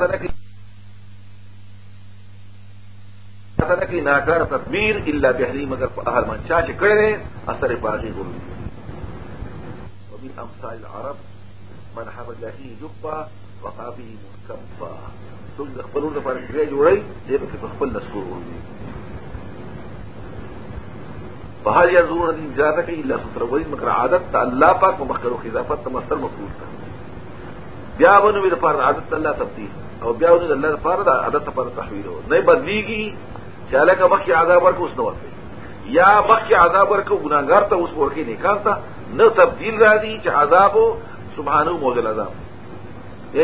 سره کې ناکار تدبیر الا بهلی مگر په اهل من چا چې کړي اثر باغی ګل او من امثال العرب من حب له جبا وقابه مركبا ټول د خپل د پر ځای جوړي دې په خپل نسور وي په هر یا زور دې اجازه کوي الا ستر وي مگر عادت ته الله پاک مخکرو اضافه تمثل مفروض ده بیا ونه به پر عادت الله تبديل بیا اللہ تحویل ہو نہ بدلی گی چالا کا وقاب پر کو اس نواز یا وقت آزاد پر کو گناگر نکالتا نہ تبدیل راہ دی آزاد ہو سبان ہو موج الزاد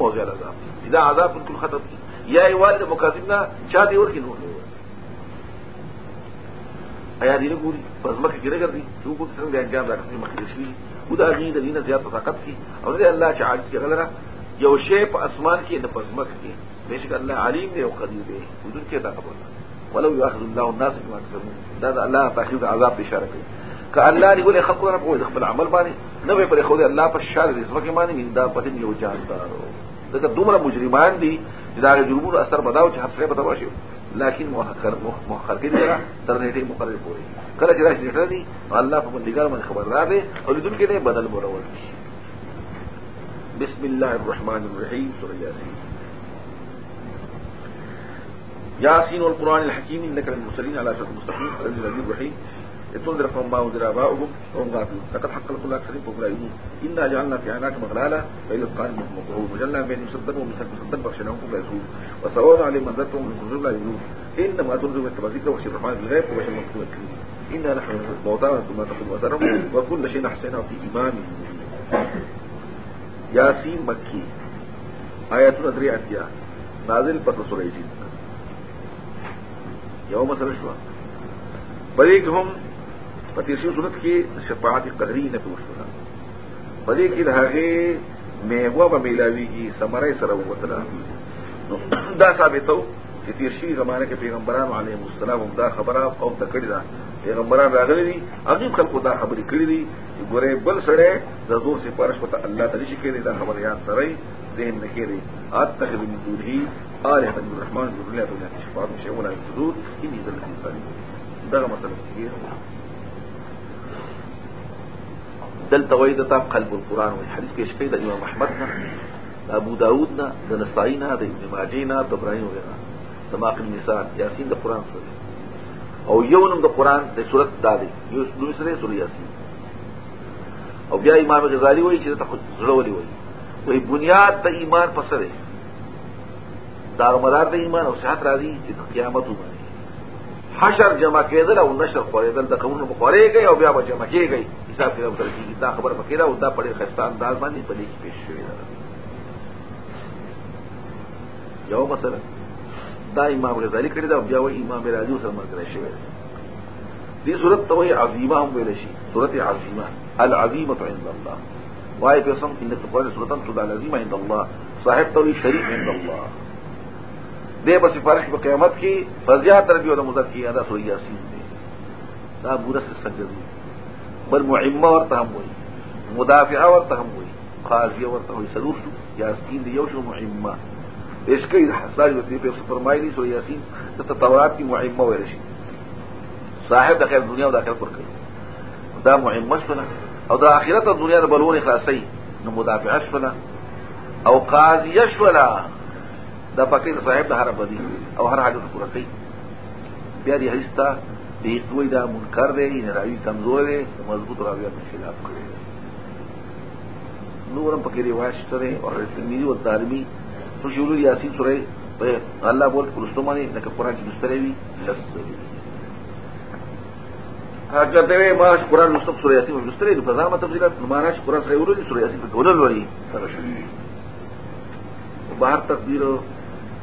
موجل آزاد آزاد بالکل ختم کی یا ایوال نے مقدمہ جا دی اور خدا امید علی نیا طاقت کی اور یو شی په اسمان کې د پزمک کې بشک الله علیم دی او قدیر دی حضور کې دا خبره ولو یاخذ الله الناس بما كسبوا دا, دا الله تاخذ عذاب اشاره کوي ک الله دی ګوله خلق رب او خپل عمل باندې نو پر خو الله په شار دې سمکه باندې دا په یو جان دارو دغه دومره مجرمان دي چې دا جرمونو اثر بداو چې حفصه بداو شي لكن مؤخر مؤخر کې درا تر نیټه مقرره کوي کله چې راشي نیټه دي الله په بندګار باندې خبردار دی او دونکو کې بدل مرور دي بسم الله الرحمن الرحيم سورة ياسين ياسين والقرآن الحكيم إنك للمرسلين على شرط مستقيم الذي الذي الرحيم لتنذر قوم ما انذر آباؤهم وهم غافلون لقد حق لكل أكثرهم فهم لا يؤمنون إنا جعلنا في أعناقهم أغلالا فإلى القارن منهم مقعود وجعلنا بينهم سدا ومسك سدا فغشيناهم فهم لا يسعون وسواء عليهم أنذرتهم من كنزهم لا يؤمنون إنما أتنذر من التبذير وخشي الرحمن بالغيب وبشر المتوكلين إنا نحن الموتى ثم تقوم أثرهم وكل شيء أحسنه في إمام مبين یاسی مکی آیت ادری اتیا نازل پر رسول ایجید یو مسئلہ شوا بلیک ہم پتیسی صورت کی شفاعت قدری نے پوچھتا بلیک الہاغے میوہ و میلاوی کی سمرے سرو وطلا دا ثابتو چې تیر شي زمانه کې پیغمبرانو علیهم السلام دا خبره او تکړه پیغمبران راغلی دي عظیم خلکو دا خبرې کړې دي چې ګورې بل سړی د زور سپارش پته الله تعالی شي کړي دا خبره یاد سره ذهن نه کړي اتخذ من دونه آله عبد الرحمن بن الله بن شفاعت شيء ولا يزور اني ذل الانسان دا مثلا کې دل توید تا قلب القران او حدیث کې شفیع د امام احمد نه ابو داود نه د نسائی نه د ابن ماجه نه د ابراهیم وغیرہ دماغ النساء یاسین د قران سره او یو نم د قران د صورت دالي یو دوی سره سورې اسی او بیا امام غزالی وایي چې ته زړولې وایي وایي بنیاد ته ایمان پسره دار مدار د ایمان او صحت راځي چې قیامت ومني حشر جمع کېدل او نشر خورېدل د قومونو بخورې گئی او بیا به جمع کېږي حساب کې به درکېږي دا خبر پکې را او دا پړې خستان دال باندې پلي کې پیښ شوی دا یو مسله دا امام غزالی کړی دا بیا وایي امام رازی سره مرګ شوی دې صورت ته وایي عظیمه هم ویل شي صورت عظیمه العظیمه عند الله وای په سم ان تقول صورت تدع العظیمه عند الله صاحب توي شریف عند الله دې په سفارش په قیامت کې فزیا فضیا تربیه او مذکیه ادا سورہ یاسین دی دا پورا سجدو بل معمه ورته هم وایي مدافعه ورته هم وایي قاضی ورته وایي سلوث یاسین دی یو شو معمه اس کے حساج وسیع پہ فرمائی نہیں سوئی یاسین تو تورات کی معمہ و رشی صاحب داخل دنیا و داخل پر کئی دا معمہ شنا او دا آخرت اور دنیا بلون خلاصی نو مدافع شنا او قاضی شنا دا پاکی دا صاحب دا ہر بدی او ہر حاجت پورا کئی پیاری حدیث تا دیکھ دوئی دا منکر دے ان راوی کمزور دے مضبوط راویہ کے خلاف کرے نورم پکی رواج کرے اور تلمیذ و تعلیمی تو شروع یاسین سورہ الله بول پرستو باندې لکه قران کې مستری وی لس هغه ته وی ما قران مستق سورہ یاسین مستری د فضا مت تفصیلات معنا چې قران سره ورول سورہ یاسین په ولول وی بهر تقدیر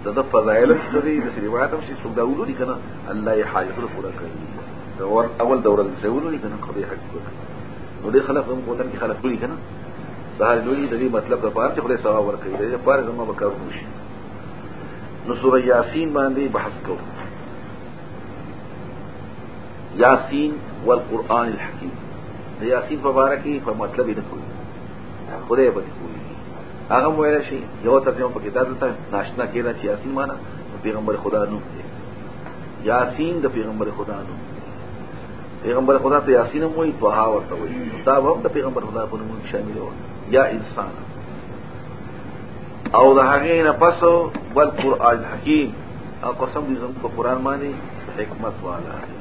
د د فضایل سری د روایت هم شي څنګه ولول دي کنه الله یې حاجت پورا کوي اول دوره سره ولول دي کنه قضیه حق نو دې خلک هم قوتن کې خلک کوي کنه دا لوی د دې مطلب د پاره چې خدای ثواب ورکړي دا پاره زموږ به کار وشي نو سورہ یاسین باندې بحث کوو یاسین والقران الحکیم د یاسین مبارکی په مطلب یې کوي خدای به کوي هغه وایي شي یو ترجمه په کتاب دلته ناشنا کېده چې یاسین معنا پیغمبر خدا نوم دی یاسین د پیغمبر خدا نوم دی پیغمبر خدا ته یاسین هم وایي طه ورته وایي دا هم د پیغمبر خدا په نوم شامل و یا انسان او د هغې نه پس بل قرآن حکیم او قسم دې زموږ په قرآن باندې حکمت والا دی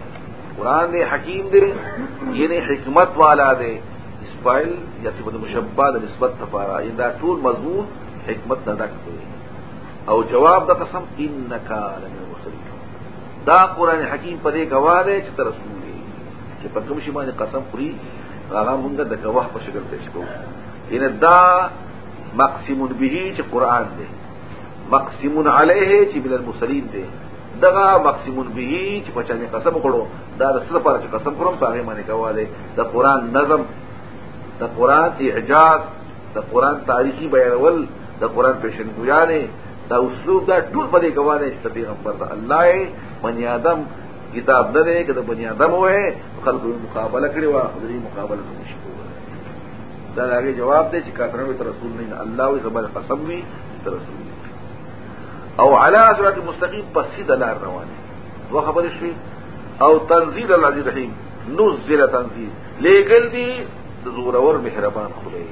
قرآن دې حکیم دې یعنی حکمت والا دی اسفایل یا صفت مشبه د نسبت لپاره دا ټول مضمون حکمت نه ډک دی او جواب د قسم انک لمن المرسلین دا قرآن حکیم په دې گواه دی چې رسول چې په کوم شي باندې قسم خوري هغه مونږ د گواه په شکل پیش کوو ان دا مقسم به چې قران دی مقسم علیه چې بل المسلمین دی دغه مقسم به چې په چانه قسم خورو دا د سره پر چې قسم خورم هغه باندې کواله د قران نظم د قران اعجاز د قران تاریخي بیانول د قران پیشنګویانه دا اسلوب دا ټول په دې کوانه چې پیغمبر الله من آدم کتاب نہ دے کہ تو بنی آدم ہوئے خلق مقابلہ کرے وا حضری مقابلہ تو مشکل ہے دادا آگے جواب دے کہ کافروں میں رسول نہیں اللہ و زبر قسم بھی رسول نہیں او علی صراط مستقیم پسید لار روان وہ خبر شوی او تنزیل العزیز الرحیم نزل تنزیل لے گل دی زور اور مہربان خدای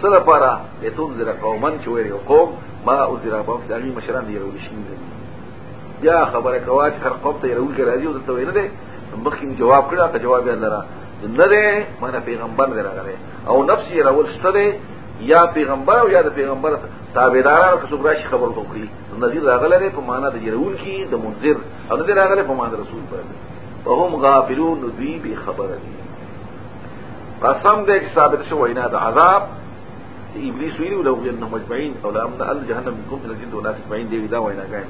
سره پارا لتنذر قوما چې ویل قوم ما انذر قوم دغه مشران دی ورو شي بیا خبره کوا چې هر قوم ته رول کې راځي او ته وینه ده مخکې جواب کړه ته جواب یې لره نه ده مانه پیغمبر دی راغره او نفس یې راول ستره یا پیغمبر او یا د پیغمبر تابعدارانو که څوک راشي خبر وکړي نذیر راغله لري په معنا د جرول کې د منذر او نذیر راغله په معنا د رسول باندې وهم غافلون دوی به خبر دي قسم دې چې ثابت شو وینا د عذاب ابلیس ویلو لو ان مجمعين او لامن الجحنم منكم الجن والناس اجمعين دې دا وینا کوي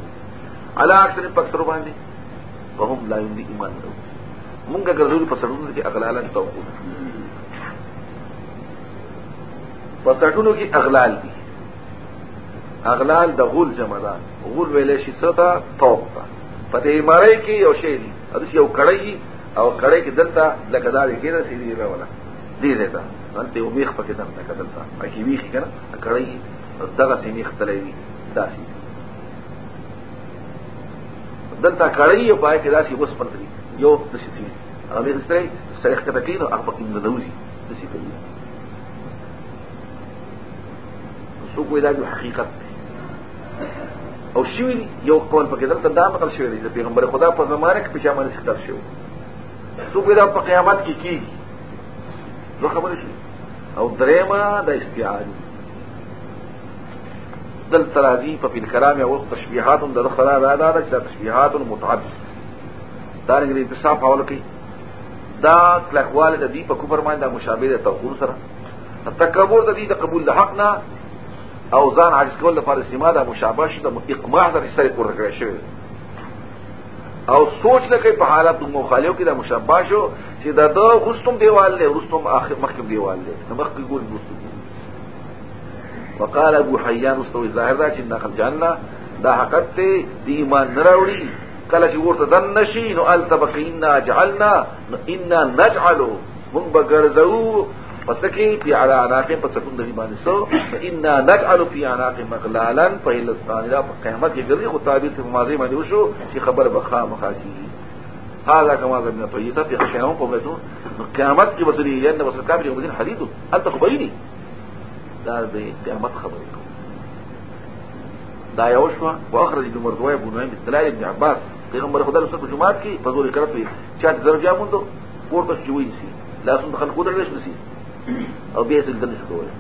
علا اکثر پکثر باندې وهم لا یمدی ایمان نه مونږه ګرځول په سړونو کې اغلالن توقو په سړونو کې اغلال دي اغلال د غول جمع ده غول ویلې شي ستا توق ته په دې مړی کې یو شی دي ادس یو کړی او کړی کې دلته لکه دا دې کې نه سي دی راولا دې دې ته انت یو میخ پکې دم نه کدلته اکی میخ کړه کړی دغه سي میخ تلې دي داسي دلته کړی یو پای کې داسې اوس پندري یو د شتوي هغه به ستري سره ښکته کین او هغه پکې مدوزي د شتوي سو کوی دا د حقیقت او شوی یو قول پکې دلته دا مقل شوی دی د پیغمبر خدا په زمانه کې پېښه باندې ښکته شو سو کوی دا په قیامت کې کیږي زه خبرې شو او درېما د استعاده دل تراضی په فیل کلام او تشبیحات د دخلا را دا دا تشبیحات متعدد دا رنګ اتصاف حواله کوي دا کلکواله د دې په کوپر باندې د مشابه د توقور سره تکبر د دې د قبول د حقنا او ځان عجز کول لپاره استعمال د مشابه شو د اقماع د رساله کور راغلی شوی او سوچ نه کوي په حالت مخالفو کې د مشابه شو چې دا د غستم دیوال له رستم اخر مخکم دیوال له مخکې ګول ګستم وقال ابو حیان استوی ظاهر دا چې نقل جاننا دا حقیقت ته دی ایمان نراوړي کله چې ورته دن نشي نو ال تبقینا جعلنا انا نجعل من بغرذو پسکی پی علا عناق پسکون دوی باندې سو انا نجعل فی عناق مغلالا فیلستان دا قیامت کې ګرځي خو تعبیر ته ماضی باندې وشو چې خبر بخا مخاکی هذا كما ذبنا طيبا في خشيهم قومتون قيامت کی بسری یند بسر کافر یوم الدین حدیث انت خبرینی دا د قیامت خبرې کوي دا یو شو واخرج د مرضوی ابو نعیم دلایل ابن عباس پیغمبر خدا رسول په جمعات کې په زور کرت وي چا درجه مونږ پورته شوی شي لازم خلکو درلش نسی او بیا څه دنه شو کوله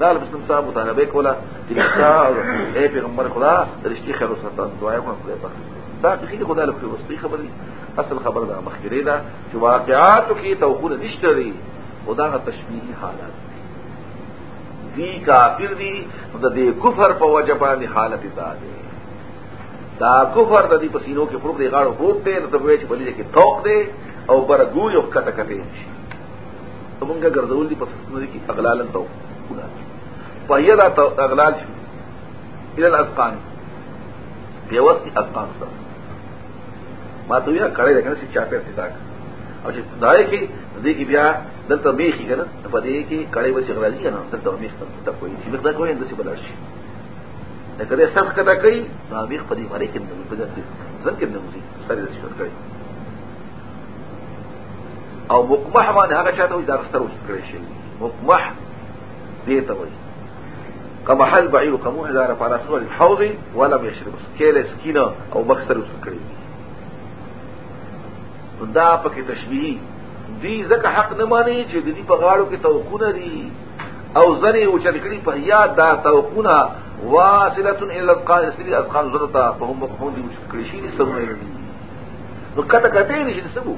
دا له بسم الله مطالبه کوله چې تاسو اے پیغمبر خدا درشتي خیر وساته دعا کوم خدای پاک دا چې خدا له وسطي خبرې اصل خبر دا مخکړه دا چې واقعات کې توقول نشته دي خدا غ تشبیه حالات دی کافر دی د دې کفر په وجه باندې حالت دا دی دا کفر د دې پسینو کې پروت دی غاړو پروت دی نو ته وایې چې بلې کې توق دی او برګو یو کټه کټه شي موږ ګرځول دي پسینو کې اغلالن تو په یدا اغلال شي الى الاسقان دیوستی اسقان سره ما ته یې کړی دا کنه چې چا په اتفاق او چې دای کې دې کې بیا دلته بیخي کنه په دې کې کړي وسی غلالي کنه دلته بیخ ته کوئی چې مقدار کوی د څه بلار شي دا کله سخت کټه کوي دا بیخ په دې باندې کې نه په ځان ځان کې نه موزي سره د شور کوي او مقمح باندې هغه چاته وي دا ستر وس کړی شي مقمح دې ته وي کما حل بعیر کمو اذا رفع رسول الحوض ولم يشرب سکیل سکینه او بخسر وس کړی دا پکې تشبیهی دی زکه حق نه مانی چې د دې په غاړو کې توقونه دي او زری او چرکړي په یاد دا توقونه واصله الى القائل سری اذقان زرتا په هم په دي مشکل شي نه سموي نو کته کته نه شي سمو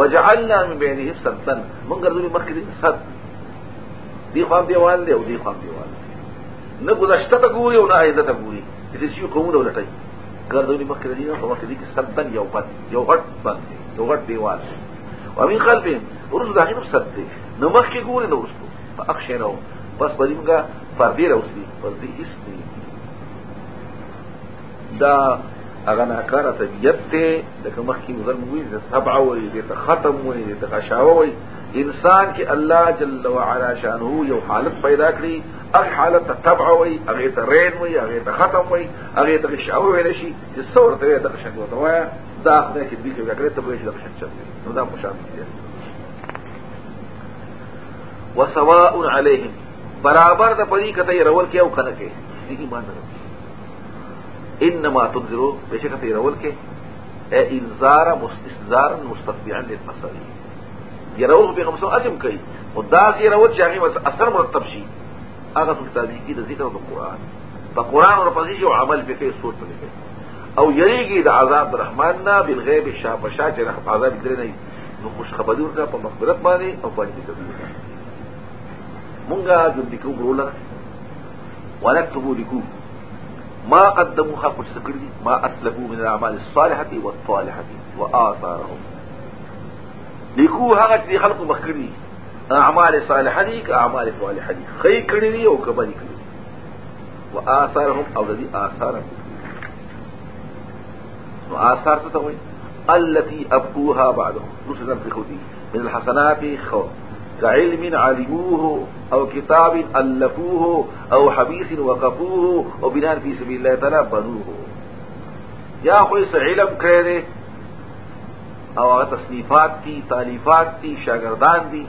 وجعلنا من بينه سدا من ګرځولي مخکې سد دی خام دیوال دی او دی خام دیوال نه گذشته ته ګوري او نه آینده ته ګوري دې شي کومه ولټای ګرځولي مخکې دی په مخکې کې سدا یو پد یو غټ پد یو غټ دیوال دی و من خلفهم ورسو داغی نم سرد دی نو مخی گوری نو رسو فا اخشینو پس بدی منگا فردی روس دی پس دی اس دی دا اغا ناکارا طبیعت تی لکه مخی مزر موی دیتا سبع وی دیتا ختم وی دیتا غشاو وی انسان کی الله جل وعلا شانه یو حالت پیدا کړی اغه حالت ته تبع وي اغه ته رین وي اغه ته ختم وي اغه ته غشاو وي لشي چې څورته ته غشاو ته وایي دا خدای چې دې کې وکړې ته به شي د خشن نو دا مشابه دي وسواء عليهم برابر د پدې کته رول کې او کنه کې دې باندې انما تنذرو بشکه ته رول کې اي انذار مستنذار مستقبعا للمصالح يرول به خمسه اجم کوي او دا چې رول چې هغه اثر مرتب شي هغه تطابقي د ذکر د قران په قران او په دې او عمل به کې صورت لري او یریږي د عذاب رحمان نه بالغیب شاپشا چې رحم عذاب درې نه نو خوش خبرونه په مخبرت باندې او باندې کوي مونږه د دې کو ګرول ونكتب لكم ما قدموا خلق السكري ما أسلفوا من الأعمال الصالحة والطالحة وآثارهم لكو هغت دي خلق مخكري أعمال صالحة دي كأعمال صالحة دي خي كرني وكبالي كرني وآثارهم أو الذي آثارهم آثار څه ته وایي التي أبقوها بعدهم نسلا في خدي من الحسنات خو كعلم علموه أو كتاب ألفوه أو حبيس وقفوه أو بناء في سبيل الله تعالى بنوه يا أخوي علم كرده او هغه تصنیفات دي تالیفات دي شاګردان دي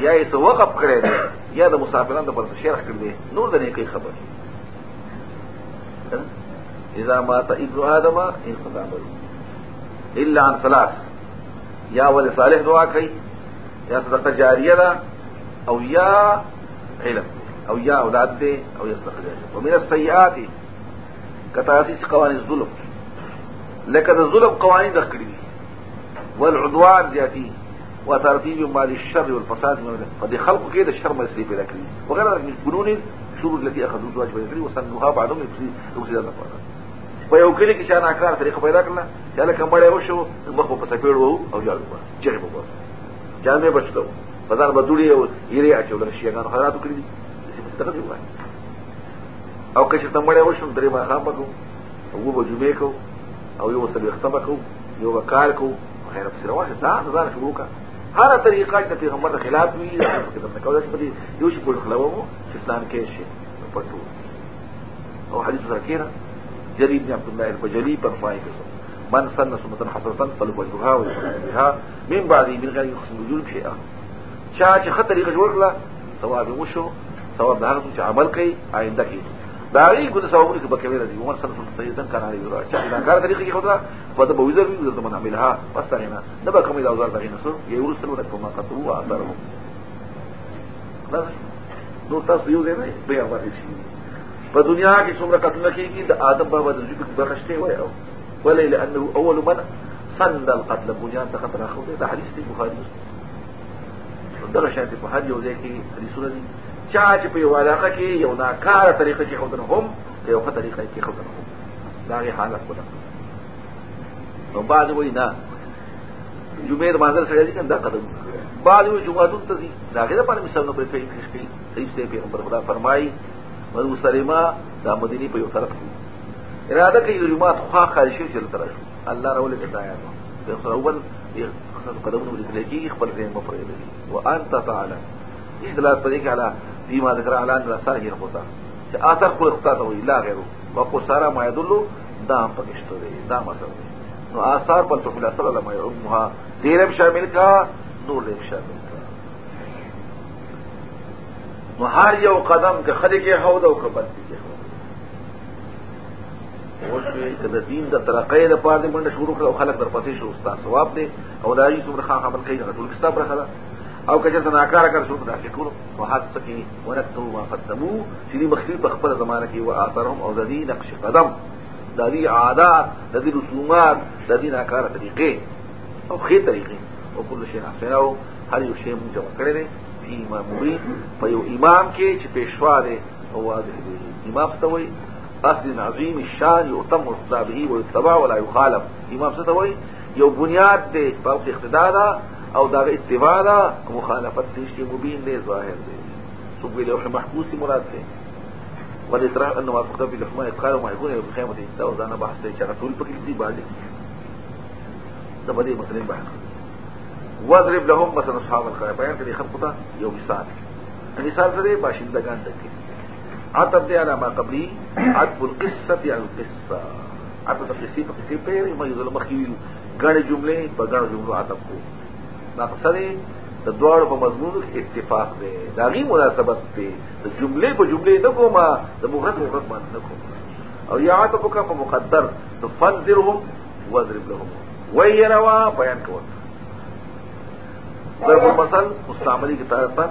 یا یې وقف کړی دی یا مسافران مسافرانو پر شیخ کړی نور د نیکۍ خبر اذا مات ابن آدم انقطع عمله الا عن ثلاث يا ول صالح دعا کوي يا صدقه جارية ده او يا علم او يا اولاد دي او يا صدقه جارية ومن السيئات كتاسيس قوانين الظلم لكن الظلم قوانين ذكر والعدوان ذاتي وترتيب مال الشر والفساد قد خلقوا كيد الشر ما يصير بلا كريم وغير من الفنون الشرور التي اخذوا الزواج بلا كريم وسنوها بعضهم يفسد النفقات په یو کلی کې چا ناکار طریقه پیدا کړله چې لکه مړی وشو مخ په سپېړ وو او جاړو په چیرې په جان دې بچلو په ځان بدوړي او یې اچول شيګان خیرات وکړي چې څه کوي وایي او که چې تمړې وشم درې ما خام کو او به جمعې کو او یو سل ختم کو یو کار کو غیر پس روان دا دا شروع کا هر طریقه چې پیغمبر د خلاف وي چې د تکاو داسې پدې یو شي په خلاوو چې اسلام کې شي پټو او حدیث ذکر جرير بن عبد الله البجلي برفاعي قسم من سن سنة حسنة فلو وجهها ويسن بها من بعد من غير يقسم وجود شيئا چا چې خطر یې جوړ کړه ثواب یې وشو ثواب به هغه چې عمل کوي آینده کې دا یې ګوت ثوابونه کې بکوي راځي ومن سن سنة سیدن کان علی ورا چا دا کار طریقې کې خدای په دې بوزر وی د من عملها پس تا نه دا به کومې دا وزر دغې نه سو یې ورسره ورته ما قطرو اثرو نو تاسو یو ځای نه بیا ورشي په دنیا کې څومره قتل کېږي د آدم بابا د ذکر برښته وي او ولې لانه اول من سند القتل بنيان ته قتل اخو ده حدیث دی بخاری مسلم دغه شاته په هر یو ځای کې حدیثونه دي چا چې په یو علاقه کې یو ناکاره طریقه کې خودنه هم یو ښه طریقه کې خودنه هم داغه حالت ولا نو بعد وای نه جمعه د مانځل سره دي کنده قدم بعد وای جمعه ته دي داغه لپاره مثال نو په پیښ کې صحیح څه پیغمبر خدا فرمایي مدو سلیما دا مدینی په یو طرف کې اراده کوي یو جماعت خوا خارج شي چې تر شو الله راول دې دایا نو په سره اول خپل قدمونه ولې کې خپل ځای مو پرې دي او انت تعالی اختلاف پدې کې علا دیما ذکر علا ان رسال هي خطا چې اثر خو خطا ته وی لا غیرو وقو سارا ما يدلو دا پکشته دي دا مسله نو آثار پر تو خلاصه لما يعمها دیرم شامل کا نور دیم شامل نو هر یو قدم که خلی کې هو او که بندي کې هو اوس چې د دین د ترقې لپاره د منډه شروع کړو خلک در پسې شو استاد ثواب دی او دایي څومره خامخا بل کوي ټول کتاب راخلا او که چېرته ناکاره کار شروع کړه ټول او حد پکې ورته ما قدمو چې دې مخفي په خپل زمانه کې و اثرهم او د دې نقش قدم د دې عادات د دې رسومات د دې ناکاره طریقې او خې طریقې او کله شي احسنو هر یو شی موږ جوړ کړی دی فی امام مبین په یو امام کې چې پېښوا دی او واضح دی امام څه وایي اصل عظیم الشان یتم اصلا به و یتبع ولا یخالف امام څه وایي یو بنیاد دی په اوس اقتدا ده او دا اتباع ده مخالفت دی مبین دی ظاهر دی څوک ویل لوح محفوظ دی مراد دی والاصرار انه وافق في لحمه قال ما يكون في خيمه التوزان بحث شغل طول بكل دي بالي ده بدي مثلا بحث وضرب لهم مثلا اصحاب القرى بیان کړي خلکو ته یو مثال مثال سره باشندگان دکې عتب دی علامه قبلی عتب القصه عن القصه عتب القصه په قصه په ما یو ظلم خیلو غړ جمله په غړ جمله عتب کو مقصد د دوړو په مضمون کې اتفاق دی دا غي مناسبت دی د جمله په جمله نه کومه د مفرد مفرد باندې نه کومه او یا عتب کا مقدر فانذرهم واضرب لهم ويروا بیان کوه ضرب المثل مستعملی کی طرف پر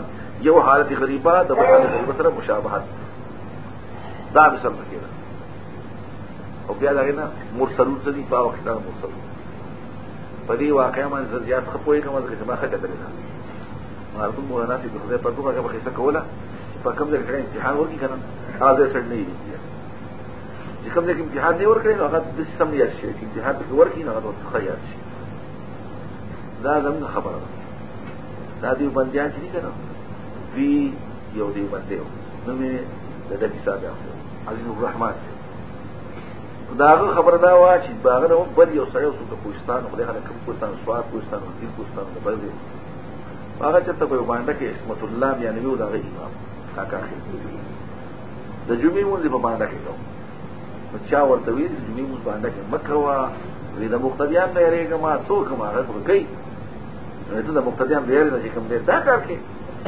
یو حالت غریبہ د مثال غریبہ سره مشابهت دا مثال پکې او بیا دغه نه مرسلون څه دي په وخت کې مرسلون په دې واقعي باندې زیات خپوي کوم چې ما خټه درې نه مرحوم مولانا سي په دې په توګه هغه خصه کوله په کوم ځای کې امتحان ورکی کنه حاضر سره نه دي چې کوم ځای کې امتحان نه ورکړي نو هغه د سم یاد شي امتحان ورکی نه هغه تخیل شي دا زموږ خبره ده دا دیو بندیان چې دي کنه دوی یو دیو بندي و نو مې د دې حساب اخلو علي نور رحمان داغه خبر دا وا چې باغه نو بل یو سره یو څه کوستان خو له کوم کوستان سواد کوستان دې کوستان د بل دې هغه چې ته په باندې کې اسمت الله بیا نه یو دغه امام کاکا د جمعې مونږ په باندې کې نو چا ورته ویل جمعې مونږ باندې کې مکه وا وی د مختدیان نه ریګه ما څوک ما هغه کوي نو د مقتدیان ویل چې کوم دې دا کار کې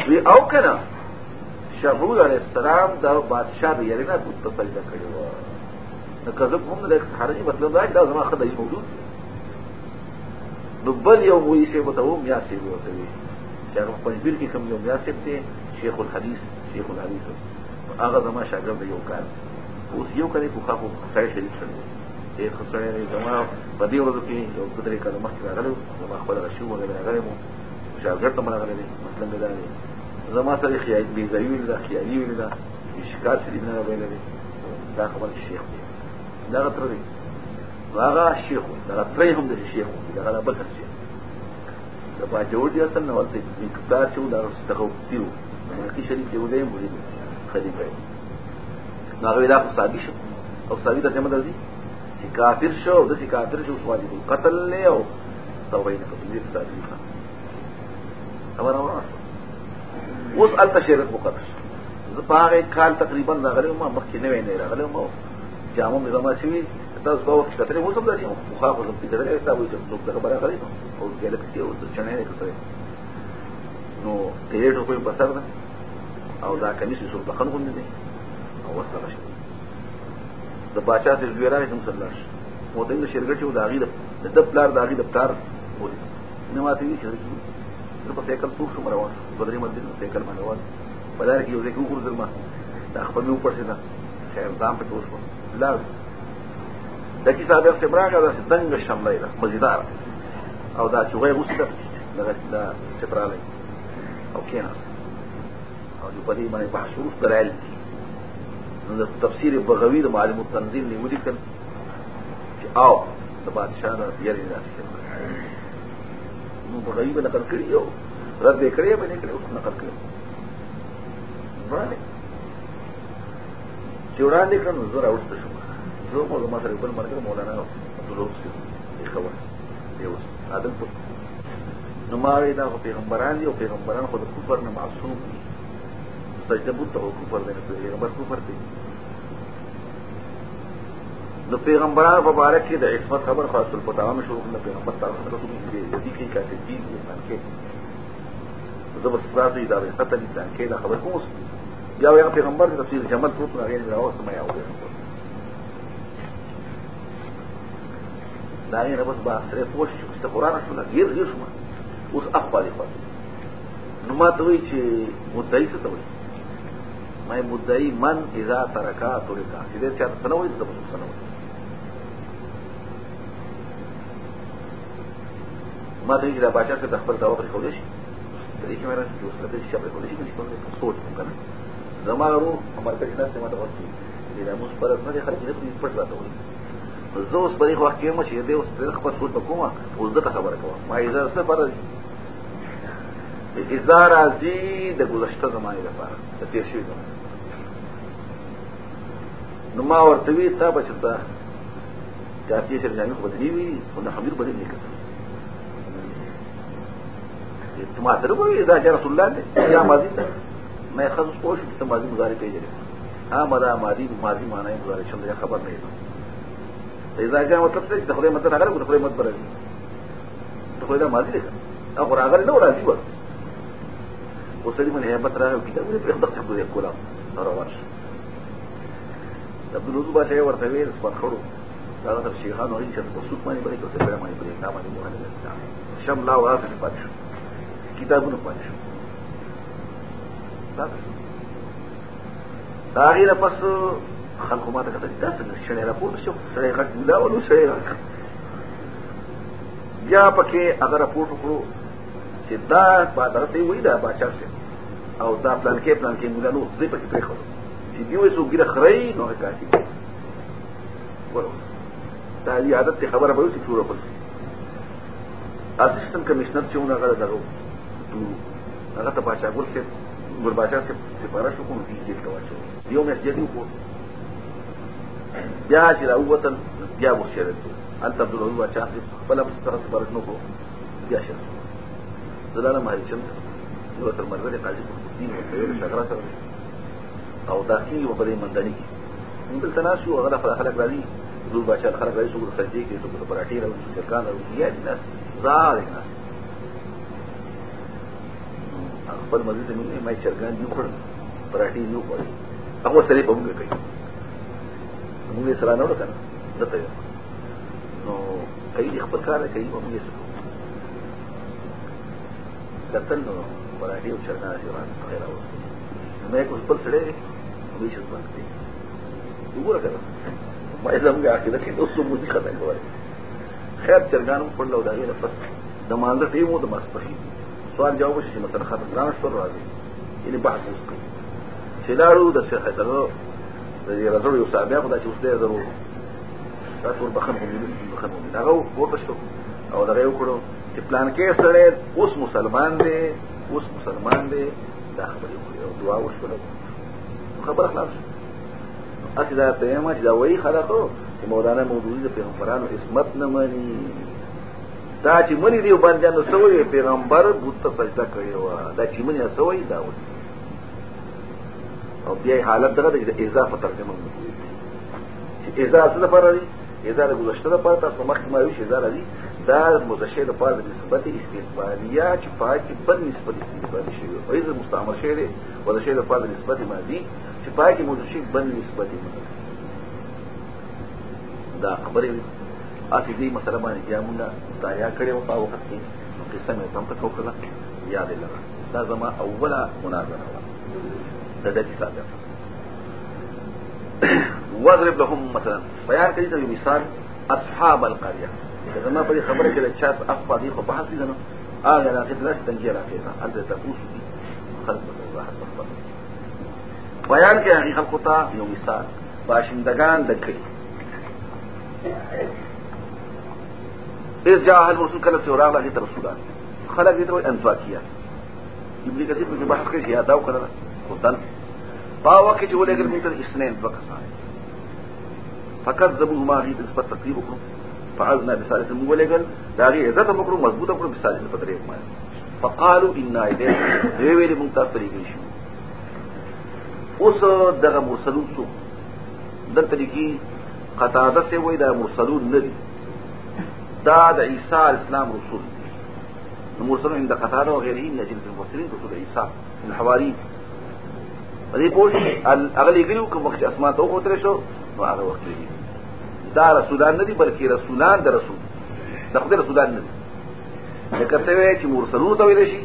وی او کنه شهود علی السلام دا بادشاہ دی یعنی نه بت په سجده کړو نو کله کوم د خارجي مطلب دا دا زما خدای موجود نو بل یو وی شی وته میا شی وته وی چې هغه په بل کې کوم یو میا شی شیخ الحدیث شیخ الحدیث هغه زما شاګرد یو کار اوس یو کړي خو خو خیر شي دې خسرې نه زما په دې ورځ کې یو قدرې کله مخکې راغلو زما خپل رشیو وغیرہ راغلی مو شاګرد ته راغلی دی مطلب دا دی زما سره خیال بي ځای ویل دا خیالي ویل دا شکایت دې نه ویل دی دا خبر شیخ دی دا تر دی واغه شیخ دا ترې هم د شیخ دا غلا بکر شیخ دا با جوړ دي اصل نه ولته مقدار چې دا ستغو دیو ملکی شریف یو دی مرید خلیفہ نو هغه دا صاحب شو او صاحب ته مدد دی چې کافر شو د چې کافر شو واجب قتل له او توبې نه کوي د تعریف خبر اورا اوس ال تشریح مقدس زه پاره کال تقریبا راغلی ما مخکې نه ویني راغلی ما جامو مې زما شي تاسو به وخت کتلې وو سم داسې خو خو خو په دې ډول تاسو چې خبره کوي او ګلکسي او چنه نه کوي نو تیرې ټوپې بسر ده او دا کمیس یې سور بخن غوندې دی او وسله شي د بادشاہ د ګیرای هم صلی الله علیه و دغه شرګټي د هغه د د پلار د هغه د پلار وایي نو ماته یې شرګټي نو په سیکل پوښ شو روان بدري مسجد په سیکل باندې روان بلار کې یو ځای کې وګورځل ما دا خپل یو پرسه دا خیر ځان په توښه لا د کی صاحب سے براغه دا څنګه شملای دا مزیدار او دا چې وایي غوسه دا دا چې پراله او کینا او په دې باندې بحث وروسته راځي نو تفسیر بغوی د معلم التنزیل نه ودی کړ چې او د بادشاہ نه یې راځي نو بغوی به نقل کړی یو رد یې کړی به نه کړی نقل کړی وړاندې چې وړاندې کړ نو زه راوړم شو زه مو زما سره بل مرګ مولانا عبدالرؤوف سی دی خبر دی اوس ادم نو ما وی دا پیغمبران دي او پیغمبران خو د کفر نه معصوم دي سجده بوت او کفر دی نو پیغمبر کفر دی نو پیغمبران مبارک کې د عصمت خبر خاص په تمام شروع کړه پیغمبر تعالی سره کوم دی د دې کې کاته دین دی پکې زبر ستاسو ادارې حتی دې ځکه دا خبر کوم یا یو پیغمبر د تفسیر جمال پروت نه غیر راو سمه یاو دا یې ربط با سره پوښ چې قرآن شو غیر غیر شو اوس اخوالي خاص نو ما ته وی چې مدعي څه ته وایي میں مدعی من اذا ترکا تو لکھا ادھر سے سنو ادھر سنو ما دې دا بچا څخه د خپل دوا پر کولې شي دې کې مرنه چې اوس ته شي پر کولې شي چې کوم سوچ وکړم زماره رو امر کړی نه سمه دا ورته دې دا موږ پر نه خلک دې پټ راته وایي زه اوس په دې وخت کې مو چې دې اوس پر خپل سوچ وکوم اوس دا خبره کوم ما اذا سفر اذا راځي د گذشته زمانه لپاره د تیر شوی زمانه نو ما ورته وی تا بچتا کافی شر جامع خود نی وی او نه حمیر بده نه کړه ته ما سره وی دا چې رسول الله دې یا ماضی ما خاص پوښ ته ماضی مضارع پیژنې ها مدا ماضی ماضی معنی مضارع شم دا خبر نه ده دا ځکه مطلب څه چې خدای مطلب هغه کو خدای مطلب راځي ته خدای دا ماضی ده او راغلی نو راځي وو وسلم نه هيبت راغلی کتابونه په خدای څخه کولا روان شي عبدالوزو باشه ورته ویل سپرخړو دا تر شیخانو هیڅ په څوک باندې بری کوته پر باندې بری دا باندې مهمه ده شم لا واسه پات شو کتابونه پات شو دا غیر پس خلق ما ته کتل دا څنګه شړې را پور شو شړې غټ ګلا ولو شړې غټ بیا پکې اگر راپور کړو چې دا بادرته وې دا بادشاہ او دا پلان کې پلان کې مولا نو دې پکې پرې خورو چې دیو سو ګیره خړی نو کافي ورو دا لري عادت ته خبره به وسی شروع کړل اسسټنټ کمشنر چې ونه غره درو هغه ته بچا ګور چې ګور بچا چې سپاره شو کوم دې کې واچو دیو مې دې کو بیا چې راوتن بیا وشرت انت عبد الله بچا چې خپل سره سپاره نو کو بیا شرت زلاله مهرجن نو تر مرګ دې قاضي دین او شغرا سره او داخلي و بلې مندني کې موږ دلته ناس یو هغه خلک خلک راځي حضور بادشاہ خلک راځي څوک سجدي کې څوک پراټي راځي څوک کان راځي یا دي ناس زار ناس خپل مزید نه مې چرګان دی خور پراټي نه خور هغه سره په موږ کوي موږ سره نه وکړ دته نو کوي خپل کار کوي موږ یې کتل نو پراټي او چرګان راځي خیر اوس مې کوم خپل سره دوی چې ځان کوي وګوره کنه ما یې زموږه عقیده کې اوس مو څه خبره کوي خیر چرګانو په لور دغه نه پس د مانده ټیم وو د مسپخي سوال جواب شي مثلا خبر نه شو راځي یعنی بحث اوس کوي چې لارو د شیخ حیدرو د دې رسول یو صاحب هغه چې اوس دې درو تاسو بخم دې بخم دې هغه ورته شو او دا یو کړو چې پلان کې سره اوس مسلمان دی اوس مسلمان دی دا خبرې کوي او دعا وشوله خبر خلاص اسی دا پیما چې دا وایي خلکو چې مولانا مودودی د پیغمبرانو عصمت نه مانی دا چې منی دی باندې نو سوې پیغمبر بوت ته سجده کړی و دا چې منی سوې دا و او بیا حالت دغه د اضافه ترجمه چې اضافه څه لپاره دی اضافه گذشته لپاره تاسو مخکې ما ویل چې اضافه دی دا مزشه لپاره د نسبت استثماریه چې پاکي بل نسبت استثماریه شوی او ایز مستعمل شوی دی ولشه لپاره د نسبت مادي اثبات موضوع بل اثبات دا خبرې اسی دې مسله باندې چې موږ دا یا کړو په وخت کې نو قصه مې تم ته وکړه یاد لږه دا زما اوله مناظره وه د دې کتاب واضرب لهم مثلا بیان کړی ته مثال اصحاب القريه زما په خبره کې چې تاسو اخوا دي خو بحث دي نو هغه راځي د لاس تنجي راځي انت تاسو خلک په راحت بیان کې هغه خلکو ته یو مثال باشندگان د دکړي اس جاء رسول کله چې راغله دې رسولان خلق دې وي انزواکیا ابن کثیر په بحث کې یاد زیاده وکړه خدان په وخت چې ولګر موږ ته اسنین وکړه فقط زبو ما دې په تقریبا وکړو فعلنا بثالث موږ ولګل دا غي عزت وکړو مضبوط وکړو بثالث په طریق فقالوا انا الیه دوی ویل يجيشون اس دغه مرسلون سو دلته لکی قطاده سے وای دا مرسلون ندی دا د عیسی اسلام رسول دی مرسلون عند قطاده او غیره نه جنس المفسرین رسول عیسی من حواری دې پوښتنه اغلی ګلو کوم وخت اسما ته وخت شو نو هغه وخت دی دا رسولان ندی بلکې رسولان د رسول د خدای رسولان ندی لکه څنګه چې مرسلون ته ویل شي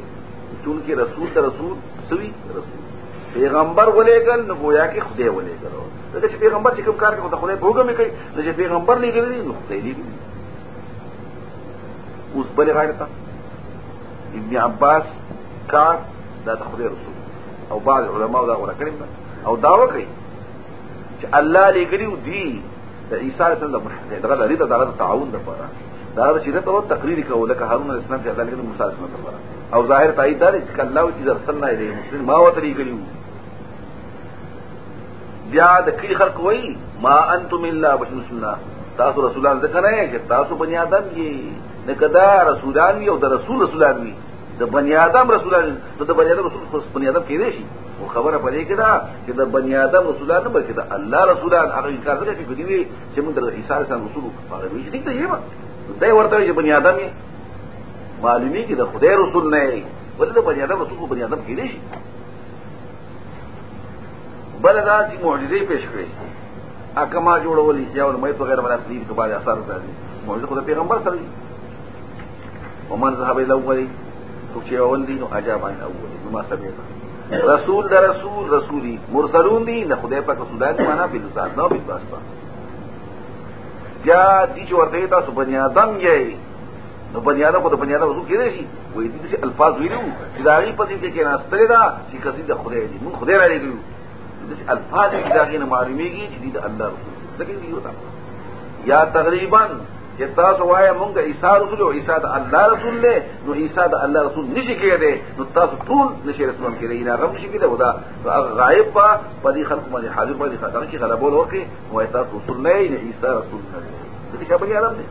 چون کې رسول ته رسول سوي رسول پیغمبر ولېګل نو گویا کې خدای ولېګلو دا چې پیغمبر چې کوم کار کوي خدای بوګه مې کوي نو چې پیغمبر لېګل دي نو خدای لېګل اوس بل غیرته ابن عباس کار دا د خدای رسول او بعض علماء دا غوړه کړی او دا وکړي چې الله لېګلي دي د عیسی علیه السلام د دغه لري د تعاون لپاره دا چې دا ته تقریر کوي لکه هارون الاسلام چې الله لېګلي موسی السلام لپاره او ظاهر تایید دی چې الله چې رسول الله دې مسلم ما وتري کړیو بیا د کی خلق وای ما انتم الا بشر سننا تاسو رسولان ذکر نه چې تاسو بنی آدم یې نکدا رسولان وی او د رسول رسولان وی د بنی آدم رسولان نو د بنی آدم رسول بنی آدم کې دی شي او خبره پدې کې دا چې د بنی آدم رسولان نه بلکې د الله رسولان هغه انکار کوي چې دوی چې موږ د عیسی سره رسول پاره وی چې دی ما دا ورته چې بنی آدم یې معلومی کې د خدای رسول نه ولې د بنی آدم رسول بنی آدم کې دی شي بل دا چې معجزې پیش کړې اکما جوړولې چې او مې په غیر باندې تقدیر کې باندې اثر راځي معجزه خدای پیغمبر سره ومن ذهب الى اولي تو چې اول دي نو عجب ان اولي نو ما سبب رسول در رسول رسولي مرسلون دي نه خدای پاک رسولان دي معنا په لسان نه په واسطه یا دي چې ورته تاسو بني ادم یې نو بني ادم خو د بني ادم وضو کېدای شي وایي دي چې الفاظ ویلو چې دا غي په دې کې نه ستړي دا چې کسي د خدای دي مون خدای را لګیو دس الفاظ کی داغی نه معلومیږي چې دې د الله رسول لیکن دې وتا یا تقریبا چې تاسو وایې مونږه عیسی رسول او عیسی د الله رسول له نو عیسی د الله رسول نشي کېده نو تاسو ټول نشي رسول کېده نه غو شي کېده ودا غایب په دې خلق باندې حاضر باندې خاطر کې غلبول وکي نو تاسو رسول نه عیسی رسول نه دې څه به یارم دې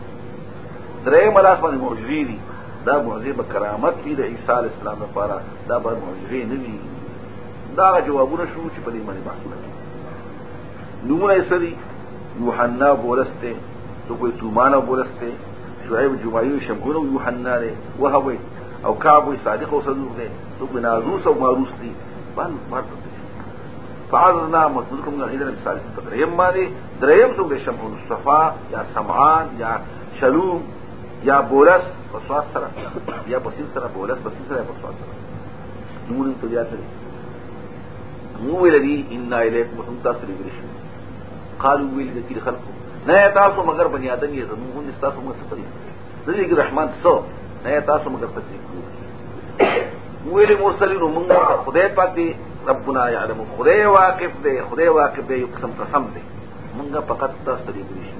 درې ملاس باندې معجزې دي دا معجزه کرامت دي د عیسی السلام لپاره دا به معجزې نه دي دا جوابونه شروع چې په دې باندې بحث وکړي نمونه سری یوحنا بولسته تو کوئی تومانا بولسته شعیب جمعی شمګونو یوحنا لري وهوی او کعب صادق او صدوق دی تو کوئی نازوس او ماروس دی بل مرد فعرضنا مصدقكم غير مثال تقريم باندې دریم څو به شمع مصطفى یا سمعان یا شلوم یا بولس بصوات سره یا بصیر سره بولس بصیر سره بصوات سره نمونه تجارت نو ویل دي ان الیکم هم تاسو لګریشو قالو ویل دي چې خلق نه تاسو مگر بنی آدم یې زموږ نه تاسو موږ سفر دې کې رحمان سو نه تاسو مگر پاتې ویل مرسلین موږ خدای پاک دې ربنا یعلم خدای واقف دې خدای واقف دې قسم قسم دې موږ فقط تاسو لګریشو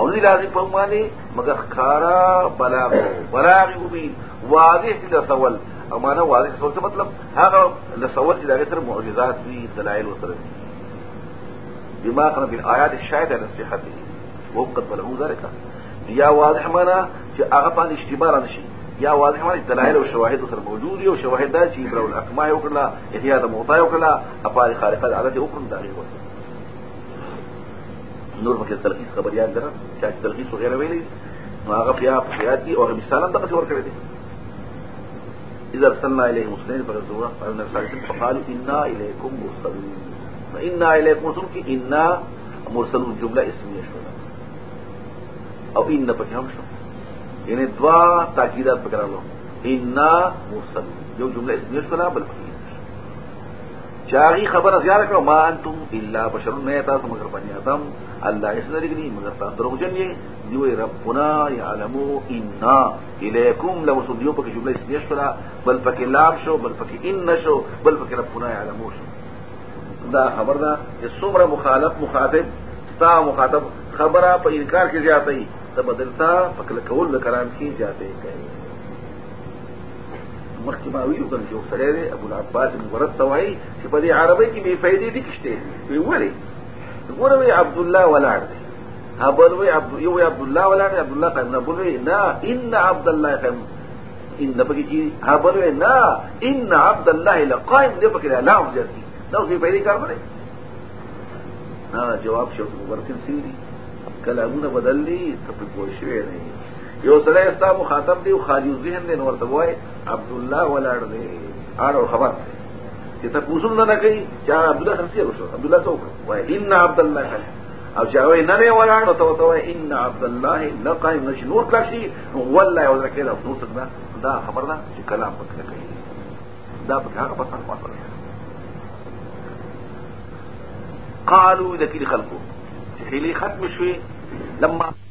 او نه لازم په معنی مگر خارا بلاغ بلاغ وبین واضح لسول او معنا واضح سوچ مطلب هاگا لصور چې دغه تر معجزات دی دلائل و سر وسره بما آیات شاید ہے نسیحہ دی وہ قد بلہو ذارکا یا واضح معنا چی آغا باندې اجتماع را نشی یا واضح معنا دلائل او شواهد سر موجود و شواہد دا چی براو الاقماع اکرلا احیاد د موطا وکړه اپاری خارقه عدد وکړه دا غیر وقت نور مکه تلخیص خبریان درا چاہت تلخیص وغیرہ ویلې نو هغه بیا په یاد دي مثالا دغه څور کړی اذا ارسلنا اليهم اثنين فغزونا فقالوا انا اليكم مرسلون فانا اليكم مرسلون كي انا مرسلون جمله اسميه شو او ان بك هم شو يعني یعنی دوا تاكيدات بكرا له انا مرسلون جو جمله اسميه شو بل بلكي چاغي خبر از یار کړه ما انتم الا بشر نه تا سم مگر بني ادم الله اس نه لګني مگر تا دروغجن یې دی ربنا يعلمو انا اليكم لو صديو پکې جمله استیش کړه بل پکې لام شو بل پکې ان شو بل پکې ربنا يعلمو شو دا خبر دا چې څومره مخالف مخاطب تا مخاطب خبره په انکار کې زیاتې تبدلتا پکله کول کرام کې زیاتې کوي سره ابو العباس اب اللہ ابا سے بول رہے ابد اللہ ولاڈ ہاں بولوے ابد اللہ ولاڈ عبد الله الله عبد عبد عبد وی یو الله خیم نه بوله نه ان عبد عبد الله الله قائم ان ان پکې وی نه لقائم لا نو آبد کار کو نه جواب سے گلا ان بدل دی ته په کوشش نه یو سره استا مخاطب دی خالی ذهن دی نور دوای عبد الله ولاړ دی اور خبر چې تاسو نه نه کوي چې عبد الله خرسي وشو عبد الله تو وای ان عبد الله او چې وای نه نه ولاړ نو تو تو ان عبد الله لقى مجنور کشي ولا ولا کله نو څنګه دا خبر ده چې کلام پکې کوي دا په هغه په څنګه قالوا لكل خلقه حيلي ختم شوي لما